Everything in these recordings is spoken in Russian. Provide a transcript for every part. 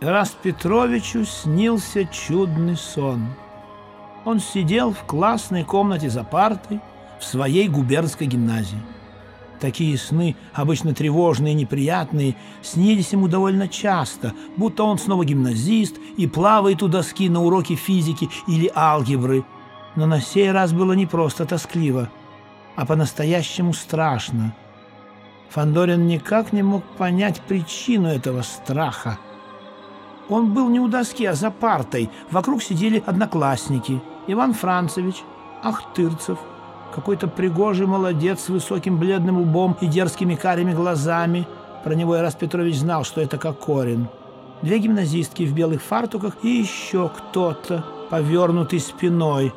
Тарас Петровичу снился чудный сон. Он сидел в классной комнате за партой в своей губернской гимназии. Такие сны, обычно тревожные и неприятные, снились ему довольно часто, будто он снова гимназист и плавает у доски на уроке физики или алгебры. Но на сей раз было не просто тоскливо, а по-настоящему страшно. Фандорин никак не мог понять причину этого страха. Он был не у доски, а за партой. Вокруг сидели одноклассники. Иван Францевич, Ахтырцев – какой-то пригожий молодец с высоким бледным лбом и дерзкими карими глазами. Про него Ирас Петрович знал, что это Кокорин. Две гимназистки в белых фартуках и еще кто-то, повернутый спиной.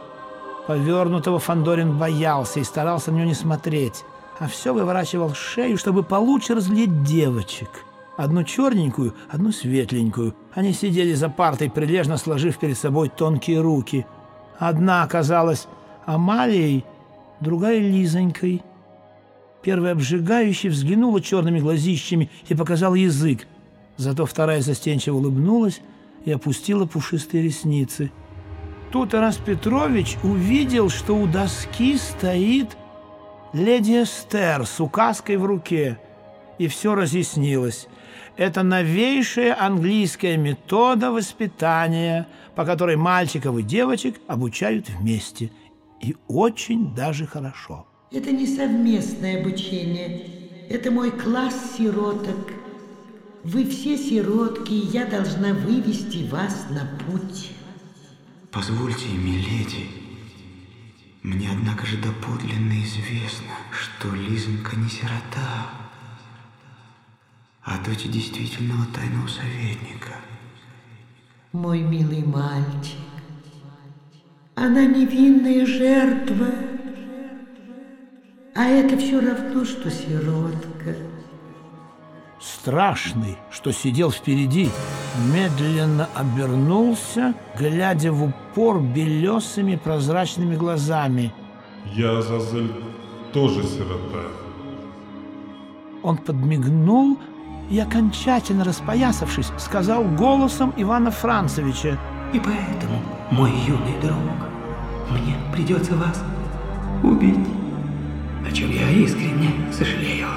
Повернутого Фандорин боялся и старался на него не смотреть, а все выворачивал шею, чтобы получше разглядеть девочек. Одну черненькую, одну светленькую. Они сидели за партой, прилежно сложив перед собой тонкие руки. Одна оказалась Амалией, другая Лизонькой. Первая обжигающе взглянула черными глазищами и показала язык. Зато вторая застенчиво улыбнулась и опустила пушистые ресницы. Тут Тарас Петрович увидел, что у доски стоит леди Эстер с указкой в руке. И все разъяснилось. Это новейшая английская метода воспитания, по которой мальчиков и девочек обучают вместе – и очень даже хорошо. Это не совместное обучение. Это мой класс сироток. Вы все сиротки, и я должна вывести вас на путь. Позвольте, миледи, мне, однако же, доподлинно известно, что Лизонька не сирота, а дочь действительного тайного советника. Мой милый мальчик, она невинная жертва. А это все равно, что сиротка. Страшный, что сидел впереди, медленно обернулся, глядя в упор белесыми прозрачными глазами. Я, Зазель, тоже сирота. Он подмигнул и, окончательно распоясавшись, сказал голосом Ивана Францевича. «И поэтому, мой юный друг, мне придется вас убить, о чем я искренне сожалею.